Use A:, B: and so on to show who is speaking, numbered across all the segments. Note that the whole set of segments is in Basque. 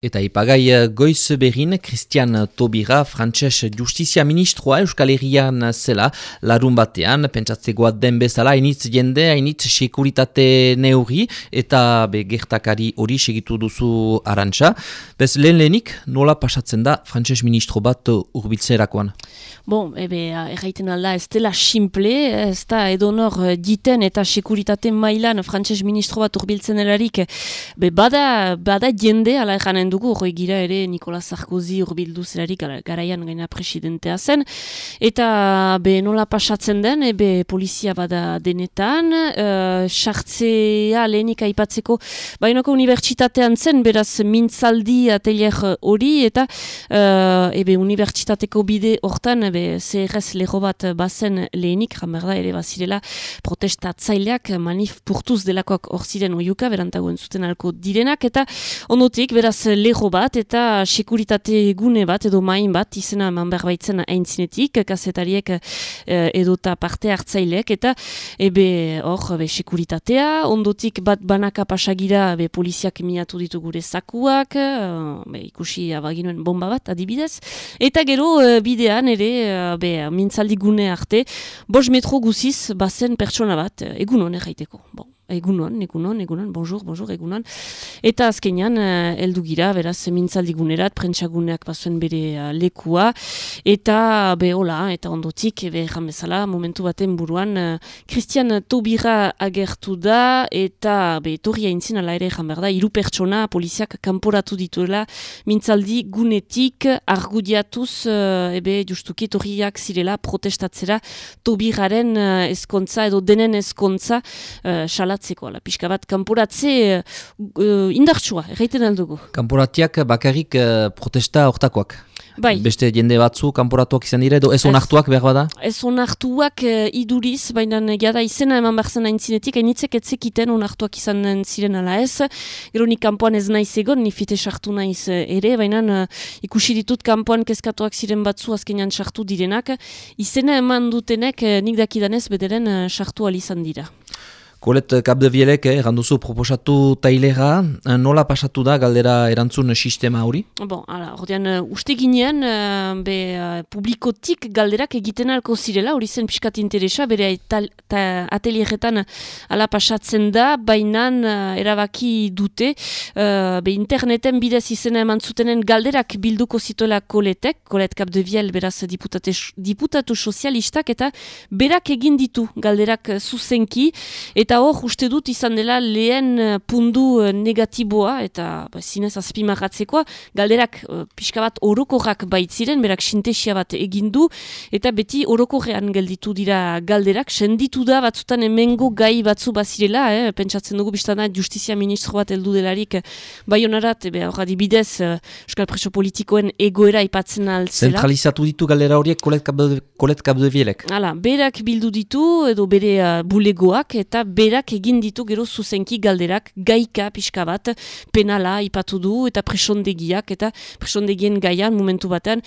A: Eta ipagai goiz berin, Christian Tobira, frantses justizia ministroa Euskal Herrian zela, larun batean, pentsatzegoa den bezala, hainitz jende, hainitz sekuritate neuri, eta be gertakari hori segitu duzu arantxa. Bez, lehen lehenik, nola pasatzen da frantses ministro bat urbiltzerakoan?
B: Bon, ebe, erraiten alda, ez dela simple, ez da edonor diten eta sekuritate mailan frantses ministro bat urbiltzen erarik, be, bada, bada jende, ala erranen dugu, hori gira ere Nikola Sarkozy urbildu zelarik garaian gaina presidentea zen. Eta be nola pasatzen den, ebe polizia bada denetan, sartzea uh, lehenik aipatzeko, bainako unibertsitatean zen, beraz mintzaldi atelier hori, eta uh, ebe unibertsitateko bide hortan, ebe CRS leho bat bazen lehenik, da ere bazirela protestatzaileak manif purtuz delakoak hor ziren oiuka, berantagoen zuten alko direnak, eta onotik, beraz, lego bat eta sekuritate gune bat edo main bat izena eman behar baitzen aintzinetik, kasetariek eh, edota parte hartzailek eta ebe hor sekuritatea, ondotik bat banaka pasagira be, poliziak miatu ditu gure zakuak, uh, be, ikusi abaginuen bomba bat adibidez, eta gero uh, bidean ere be, mintzaldi gune arte, bos metro guziz bazen pertsona bat, egun erraiteko. Bon egunon, egunon, egunon, bonjour, bonjour, egunon. Eta azkenean, uh, eldu gira, beraz, mintzaldi gunerat, prentsaguneak bazuen bere uh, lekua, eta be hola, eta ondotik, be bezala, momentu baten buruan, Christian Tobira agertu da, eta be torria intzin ala ere jan da, iru pertsona poliziak kanporatu dituela, mintzaldi gunetik, argudiatuz, ebe justuki torriak zirela protestatzera Tobiraren eskontza, edo denen eskontza, uh, kanporatzeko, ala, pixka bat, kanporatze uh, indartsua, erraiten aldugu.
A: Kanporatiak bakarrik uh, protesta hortakoak?
B: Bai.
A: Beste jende batzu kanporatuak izan dira, edo ez onartuak behar bada?
B: Ez onartuak uh, iduriz, baina jada izena eman behar zen aintzinetik, hainitzek etzekiten onartuak izan ziren ala ez. Gero ni kanpoan ez naiz egon, ni fite sartu naiz ere, baina uh, ikusi ditut kanpoan kezkatuak ziren batzu azkenean sartu direnak. Izena eman dutenek, nik dakidanez bederen uh, sartu alizan dira.
A: Kolet Kapdevielek, eh, randuzu proposatu tailera, eh, nola pasatu da galdera erantzun sistema hori?
B: Bon, ala, ordean, uh, uste ginean, uh, be, publikotik galderak egiten alko zirela, hori zen piskat interesa, bere atelieretan ala pasatzen da, bainan erabaki dute, uh, be interneten bidez izena eman zutenen galderak bilduko zituela koletek, kolet Kapdeviel beraz diputatu sozialistak, eta berak egin ditu galderak zuzenki, eta Eta hor, uste dut izan dela lehen eh, pundu eh, negatiboa, eta ba, zinez azpimarratzekoa, galderak uh, pixka bat orokorrak baitziren, berak sintesia bat egindu, eta beti orokorrean gelditu dira galderak, senditu da batzutan emengo gai batzu bazirela, eh? pentsatzen dugu biztana justizia ministro bat heldu delarik bai honarat, ebe hor adibidez, uh, Euskal Preso Politikoen egoera ipatzen altzela.
A: Zentralizatu ditu galdera horiek kolet kabdevielek?
B: Hala, berak bildu ditu, edo bere uh, bulegoak, eta berak egin ditu gero zuzenki galderak gaika pixka bat penala ipatu du eta presondegiak eta presondegien gaian momentu batean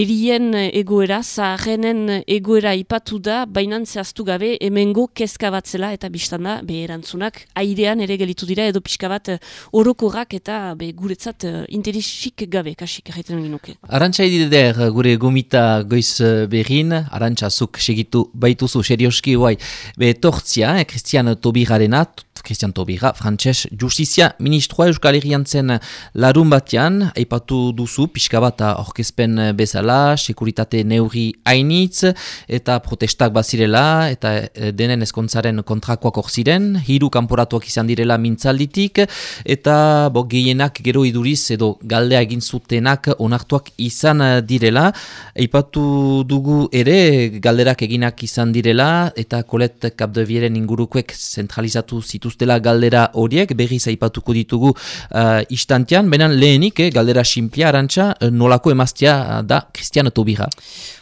B: erien egoera, zaharrenen egoera ipatu da, bainan zehaztu gabe hemengo kezka bat zela eta biztanda beherantzunak airean ere gelitu dira edo pixka bat orokorrak eta be, guretzat interesik gabe kasik erraiten ginuke.
A: Arantxa edider gure gomita goiz berrin, arantxa zuk segitu baituzu serioski guai, be tortzia, eh, Christian tobigarena Christian Tobira, frantses justizia ministroa euskal herrian zen larun batean, aipatu duzu, pixka bat orkezpen bezala, sekuritate neuri hainitz, eta protestak bazirela, eta eh, denen eskontzaren kontrakoak ziren, hiru kanporatuak izan direla mintzalditik, eta bo, gehienak gero iduriz edo galdea egin zutenak onartuak izan direla, aipatu dugu ere galderak eginak izan direla, eta kolet kapdevieren ingurukoek zentralizatu zituztela galdera horiek, berri zaipatuko ditugu uh, istantean, benen lehenik, eh, galdera simplia arantxa, uh, nolako emaztea da Christian Tobira.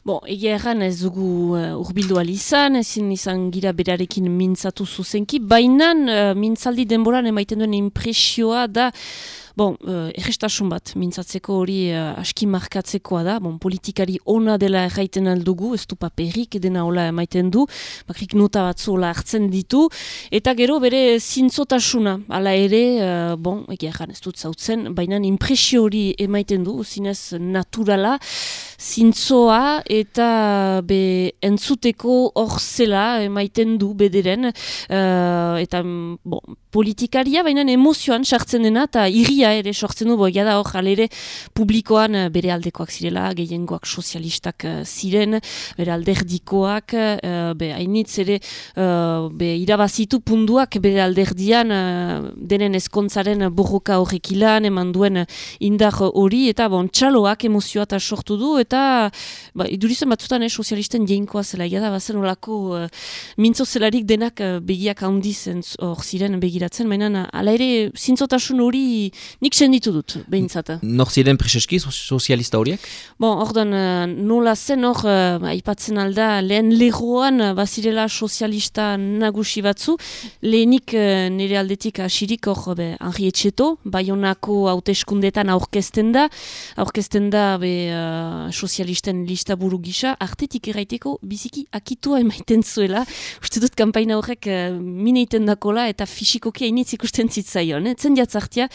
B: Bon, egia erran ez dugu uh, urbildu alizan, ezin izan gira berarekin mintzatu zuzenki, baina uh, mintzaldi denboran emaiten duen impresioa da Bon, uh, errestasun bat, mintzatzeko hori uh, aski markatzekoa da, bon, politikari ona dela erraiten aldugu, ez du paperik edena hola emaiten du, bakrik nota batzu hola hartzen ditu, eta gero bere zintzotasuna, ala ere, uh, bon, egia ez dut zautzen, baina impresio hori emaiten du, zinez naturala, zintzoa eta be entzuteko hor zela emaiten du bederen. Uh, eta bon, politikaria baina emozioan sartzen dena eta irria ere sortzen du. Boia da hor jalere publikoan eh, bere aldekoak zirela gehiengoak sozialistak uh, ziren bere alderdikoak uh, be hainitz ere uh, be irabazitu punduak bere alderdian uh, denen eskontzaren borroka horrek ilan eman duen indar hori. Eta bon txaloak emozioa eta sortu du eta ba, idurizen batzutan eh, sozialisten jeinkoa zela, da bazen olako uh, mintzo zelarik denak uh, begiak handizen hor ziren begiratzen, baina ala ere zintzotasun hori nik senditu dut, behintzata.
A: Nor ziren preseski sozialista horiek?
B: Bon, ordan, uh, nola zen hor, uh, aipatzen alda, lehen lehoan uh, bazirela sozialista nagusi batzu, lehenik uh, nire aldetik asirik hor, be, Henri Etxeto, Bayonako hauteskundetan aurkezten da, aurkezten da, be, uh, sozialisten lista buru gisa, artetik erraiteko biziki akitua emaiten zuela. Uste dut kampaina horrek uh, mineiten dakola eta fisikoki hainitz ikusten zitzaion. Eh? Zen jatzartia,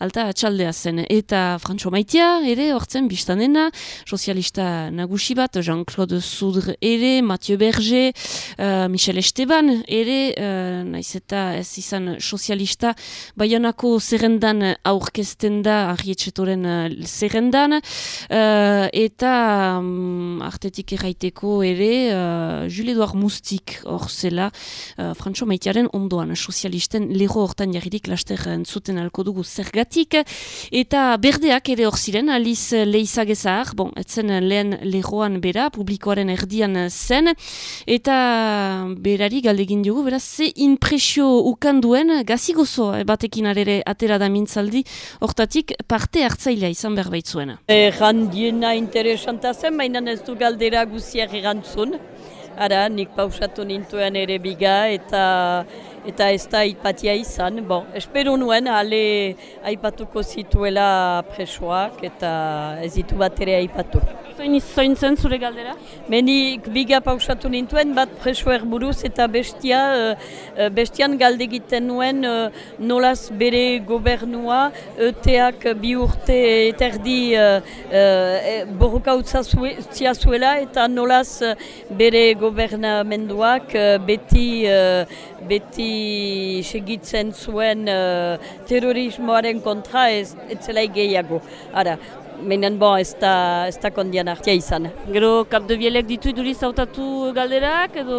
B: alta atxaldea zen. Eta Frantxo Maitia ere, hortzen biztanena, sozialista nagusi bat, Jean-Claude Soudre ere, Mathieu Berger, uh, Michel Esteban ere, uh, naiz eta ez izan sozialista, baionako zerrendan aurkezten da, arrietxetoren uh, zerrendan, uh, eta um, artetik erraiteko ere uh, Jules Edouard Mustik hor zela uh, Frantxo Maitearen ondoan sozialisten lego hortan jarririk laster entzuten alko dugu zergatik eta berdeak ere hor ziren aliz leizagezar bon, etzen lehen legoan bera publikoaren erdian zen eta berari galdegin dugu beraz ze impresio ukan duen gazigozo batekin arere atera da mintzaldi hortatik parte hartzailea izan behar baitzuena.
C: Errandiena interes interesanta zen, baina ez du galdera guziak erantzun. Ara, nik pausatu nintuen ere biga eta eta ez da aipatia izan. Bon, espero nuen, ale aipatuko zituela presoak eta ez ditu bat ere aipatu.
B: Zoin, zoin zen zure galdera?
C: Menik biga pausatu nintuen, bat preso erburuz eta bestia, uh, bestian galde egiten nuen uh, nolaz bere gobernua, eteak bi urte eterdi uh, uh, borroka utzia zuela eta nolaz bere gobernamenduak beti, uh, beti segitzen zuen uh, terrorismoaren kontra ez, zela gehiago. Ara, Menen bon, ez da, ez da kondian artia izan.
B: Gero, kapdebielek ditu iduriz hautatu galderak edo...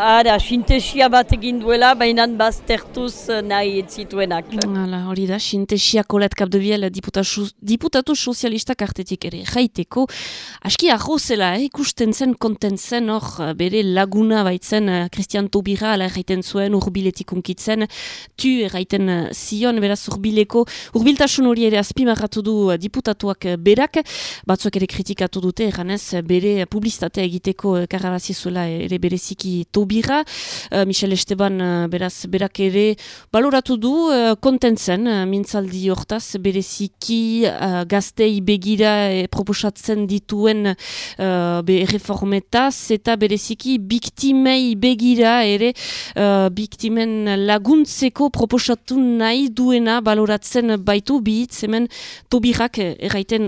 C: Hara, sintesia bat egin duela, baina baztertuz nahi etzituenak.
B: Hala, hori da, sintesia kolet kapdebiel diputatu, diputatu sozialistak artetik ere jaiteko. Aski arrozela, eh, ikusten zen, konten zen, hor, bere laguna baitzen, Christian Tobira, ala erraiten zuen, urbiletik unkitzen, tu erraiten zion, beraz urbileko, urbiltasun hori ere azpimarratu du diputatuak berak, batzuak ere kritikatu dute, eranez bere publizitatea egiteko karrabazi zuela ere bereziki tobira, uh, Michel Esteban uh, beraz berak ere baloratu du kontentzen mintzaldi hortaz bereziki gaztei begira proposatzen dituen uh, be reformetaz eta bereziki biktimei begira ere biktimen laguntzeko proposatu nahi duena baloratzen baitu bihitz hemen tobirak erraiten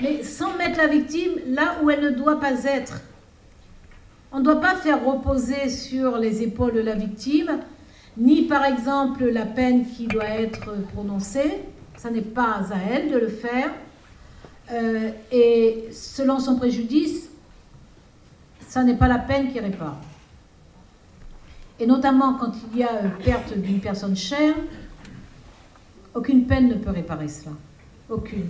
D: Mais sans mettre la victime là où elle ne doit pas être. On ne doit pas faire reposer sur les épaules de la victime, ni par exemple la peine qui doit être prononcée. Ça n'est pas à elle de le faire. Euh, et selon son préjudice, ça n'est pas la peine qui répare. Et notamment quand il y a perte d'une personne chère, aucune peine ne peut réparer cela. Aucune.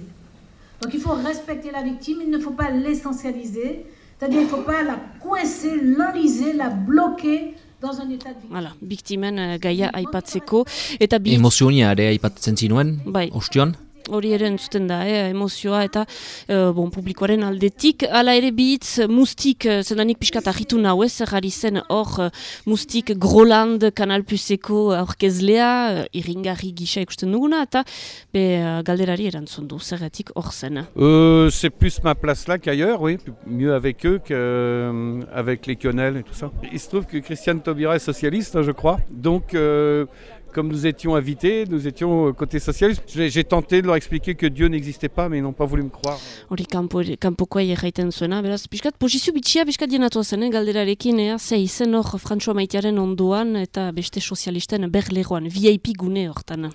D: Donc il faut respecter la victime, il ne faut pas l'essentialiser, c'est-à-dire il ne faut pas la coincer, l'enliser, la bloquer dans un état de victime.
B: Voilà, victimen uh, gaia aipatzeko. Eta
A: bi... Emozionia ere aipatzen zinuen, bai. ostion?
B: Hori ere entzuten da, eh, emozioa eta bon, publikoaren aldetik. Hala ere bitz, mustik, zendanik pixkat ahitu nahu ez, jarri zen hor mustik Groland Kanal Puseko aurkezlea, iringarri gisa ikusten duguna, eta be galderari erantzun du, zerretik hor zen.
E: Euh, C'est plus ma place là qu'ailleurs, oui. Mieux avec eux qu'avec les quenelles et tout ça. Il se trouve que Christiane Taubira est socialiste, je crois. Donc, euh, comme nous étions invités, nous étions euh, côté socialiste. J'ai tenté de leur expliquer que Dieu n'existait pas, mais ils n'ont pas voulu me croire.
B: Hori kanpokoa erraiten zuena, beraz, piskat, posizio bitxia piskat dienatu zen, eh, galderarekin, ea, ze izen hor Frantzua Maitearen onduan eta beste sozialisten berleroan, VIP gune hortan.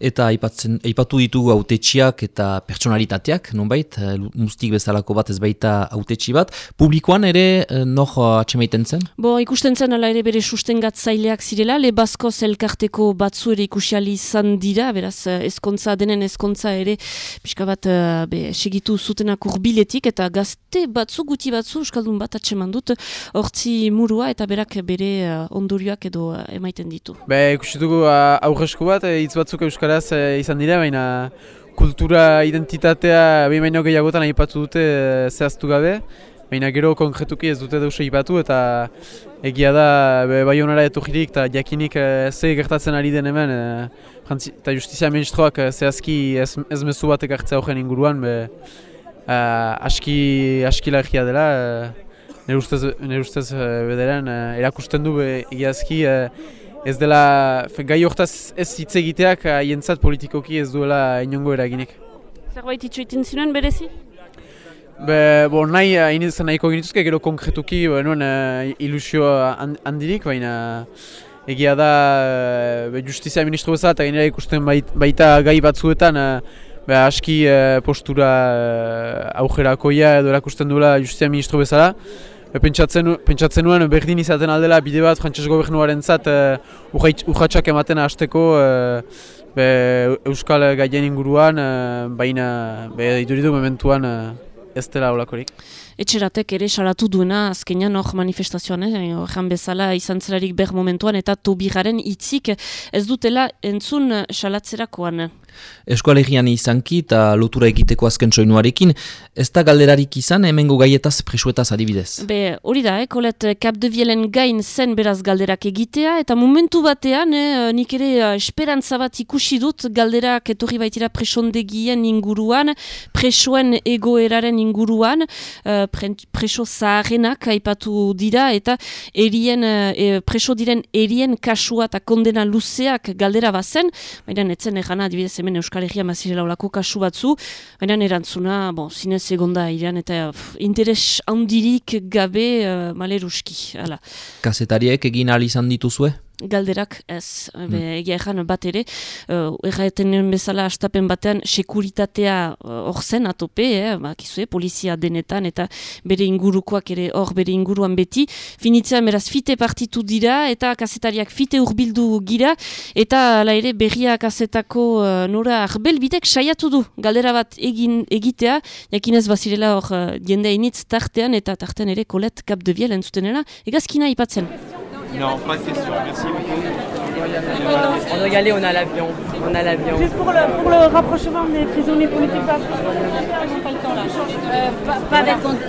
A: Eta aipatzen, aipatu ditugu autetxiak eta pertsonalitateak, nonbait, eh, mustik bezalako bat ez baita autetxi bat. Publikoan ere, eh, nor atxemaiten zen?
B: Bo, ikusten zen, ala ere bere sustengatzaileak zirela, le Basko zelkarteko batzu ere ikusiali izan dira, beraz, ezkontza denen ezkontza ere, pixka bat, uh, be, segitu zutenak urbiletik, eta gazte batzu, guti batzu, euskaldun bat atseman dut, hortzi murua, eta berak bere uh, ondorioak edo emaiten ditu.
F: Be, ikusituko uh, aurresko bat, hitz batzuk euskaraz izan dira, baina kultura identitatea behin baino gehiagotan aipatu dute zehaztu gabe, baina gero konkretuki ez dute deus ipatu eta egia da bai honara etujirik eta jakinik e, ze gertatzen ari den hemen e, eta justizia ministroak e, zehazki ez, ez mezu batek hartzea horren inguruan be, e, aski, aski lagia dela e, nire ustez, nire ustez e, bederen e, erakusten du be, egiazki e, ez dela gai hortaz ez hitz egiteak haientzat politikoki ez duela inongo eraginik.
B: Zerbait itxoitin zinuen berezi?
F: Be, bo, nahi, hain uh, nahiko genituzke, gero konkretuki, nuen uh, ilusio handirik, baina egia da uh, justizia ministro bezala eta gainera ikusten baita gai batzuetan be, aski postura aujerakoia edo erakusten duela justizia ministro bezala. Be, pentsatzen, pentsatzen nuen berdin izaten aldela bide bat frantses gobernuaren zat urratxak ematen hasteko be, Euskal gaien inguruan, baina be, iduridu mementuan ez dela olakorik.
B: Etxeratek ere salatu duena azkenean hor manifestazioan, eh? bezala izan zelarik ber momentuan eta tobigaren itzik ez dutela entzun salatzerakoan.
A: Eskualegian izanki eta lotura egiteko azken soinuarekin, ez da galderarik izan hemengo gaietaz presuetaz adibidez?
B: Be, hori da, eh, kolet Cap de Vielen gain zen beraz galderak egitea, eta momentu batean, eh, nik ere uh, esperantza bat ikusi dut galderak etorri baitira presondegien inguruan, presoen egoeraren inguruan, uh, preso zaharenak aipatu dira, eta erien, uh, preso diren erien kasua eta kondena luzeak galdera bazen, baina netzen egana adibidez hemen Euskal Herria mazirela olako kasu batzu, baina erantzuna, bon, zinez egonda iran, eta pff, interes handirik gabe uh, maleruski.
A: Kazetariek egin izan dituzue?
B: Galderak ez, mm. egia ezan bat ere, uh, erraeten bezala astapen batean sekuritatea hor uh, zen atope, eh, bakizue, polizia denetan eta bere ingurukoak ere hor bere inguruan beti, finitzea meraz fite partitu dira eta kasetariak fite urbildu gira eta ala ere berria kasetako uh, nora arbel saiatu du galdera bat egin egitea, jakinez bazirela hor uh, jende initz tartean eta tartean ere kolet kap de biel entzutenera, egazkina ipatzen.
G: Non, pas de question. Merci
H: On doit y aller, on a l'avion. On a l'avion.
I: Juste pour le, pour le rapprochement des prisonniers politiques, pas,
D: pas le temps là. Euh, pas,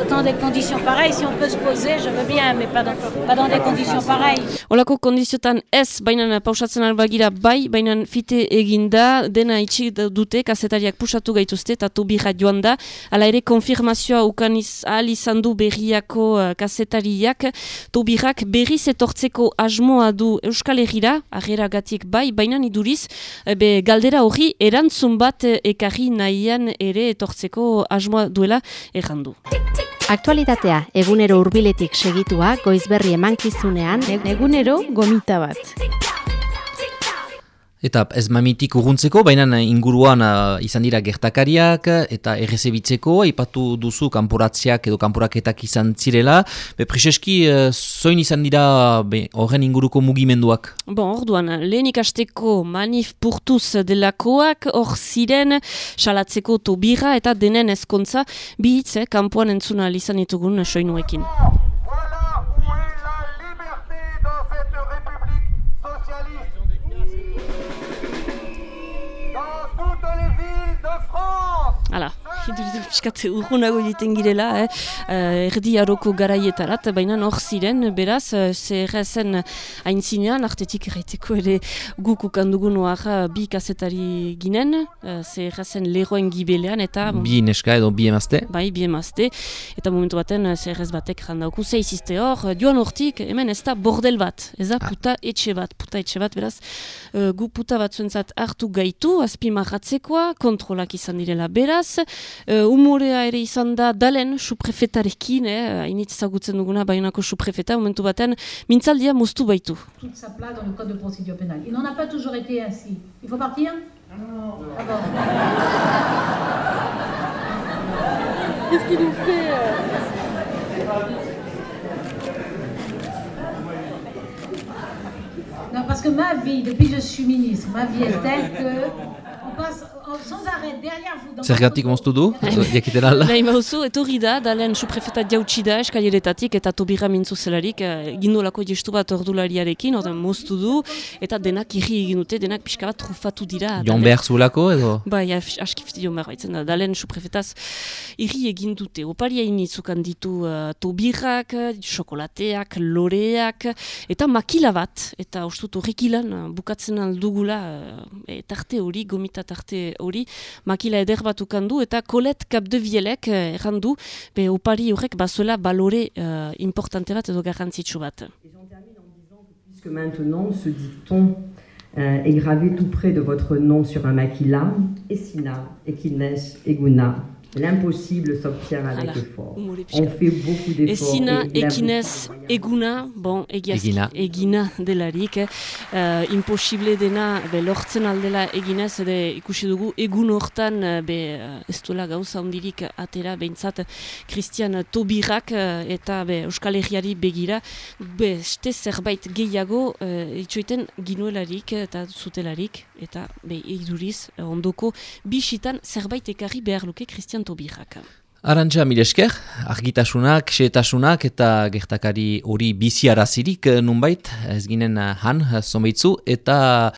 D: dans des conditions pareilles. Si on peut se poser, je veux bien, mais pas dans, pas dans des conditions pareilles.
B: Olako kondiziotan ez, baina pausatzen albagira bai, baina fite eginda, dena itxik dute, kasetariak pusatu gaituzte, eta tobira joan da, ala ere konfirmazioa ukan ahal izan du berriako uh, kasetariak, tobirak berriz etortzeko asmoa du Euskal Herriera, gatik bai, baina iduriz, be, galdera hori erantzun bat ekarri nahian ere etortzeko asmoa duela errandu.
J: Aktualitatea egunero hurbiletik segitua goizberri emankizunean egunero gomita bat.
A: Eta ez mamitik urruntzeko, baina inguruan uh, izan dira gertakariak eta errezebitzeko, aipatu duzu kanporatziak edo kanporaketak izan zirela. Be, Priseski, uh, zoin izan dira horren inguruko mugimenduak?
B: Bon, orduan, lehenik asteko manif purtuz delakoak, hor ziren, salatzeko tobira eta denen ezkontza, bihitze, kanpoan entzuna izan ditugun soinuekin. Hala, piskatze urgunago egiten girela, eh? uh, erdi haroko garaietarat, baina hor ziren, beraz, uh, zerrezen hain zinean, artetik erraiteko ere guk ukandugu noar bi kasetari ginen, uh, zerrezen leroen gibelean, eta...
A: Bi neska edo bi emazte?
B: Bai, bi emazte, eta momentu baten zerrez batek jandauku, zeizizte hor, joan hortik, hemen ez da bordel bat, ez da ah. puta etxe bat, puta etxe bat, beraz, uh, gu puta bat hartu gaitu, azpi marratzekoa, kontrolak izan direla, beraz, uh, umorea ere izan da dalen suprefetarekin, eh, hainit ezagutzen duguna baionako suprefeta, momentu baten, mintzaldia moztu baitu.
D: Toute sa place dans le code de procédure pénale. Il n'en a pas toujours été ainsi. Il faut partir? Non. Ah bon.
I: Qu'est-ce qu'il nous fait euh...
D: Non, parce que ma vie, depuis que je suis ministre, ma vie est telle que on passe
A: Zergatik moztu du? Jakiten alda?
B: Nahi mauzu, etorri da, dalen suprefeta jautsi da eskalieretatik eta tobira mintzu zelarik eh, lako jestu bat ordulariarekin, ordan moztu du, eta denak irri egin dute, denak pixka bat trufatu dira.
A: Jon behar zuelako edo?
B: Bai, askifti jon behar baitzen da, dalen suprefetaz irri egin dute. Oparia initzukan ditu uh, tobirrak, xokolateak, loreak, eta makila bat, eta ustut horrek ilan bukatzen aldugula uh, tarte hori, gomita tarte hori, makila eder bat ukandu, eta kolet kapdevielek eh, errandu, be opari horrek bazuela balore uh, importante bat edo garrantzitsu bat.
K: Puisque maintenant ce dicton euh, est gravé tout près de votre nom sur un maquila, Essina, Ekines, Eguna, L'impossible s'obtient avec Ala, effort. On fait beaucoup d'efforts.
B: Ezina, ekinez, eguna, bon, egiazki, egina delarik. Uh, imposible dena, be, lortzen aldela eginez, ede ikusi dugu, egun hortan, eh, be, uh, ez duela gauza ondirik atera, behintzat, Christian Tobirak, uh, eta be, Euskal Herriari begira, be, este zerbait gehiago, uh, itxoiten ginuelarik eta zutelarik, eta be, iduriz, ondoko, bisitan zerbait ekarri behar luke Christian tobirrak.
A: Arantxa, milesker, argitasunak, xeetasunak eta gertakari hori biziarazirik eh, nunbait, ez ginen eh, han, zomeitzu, eta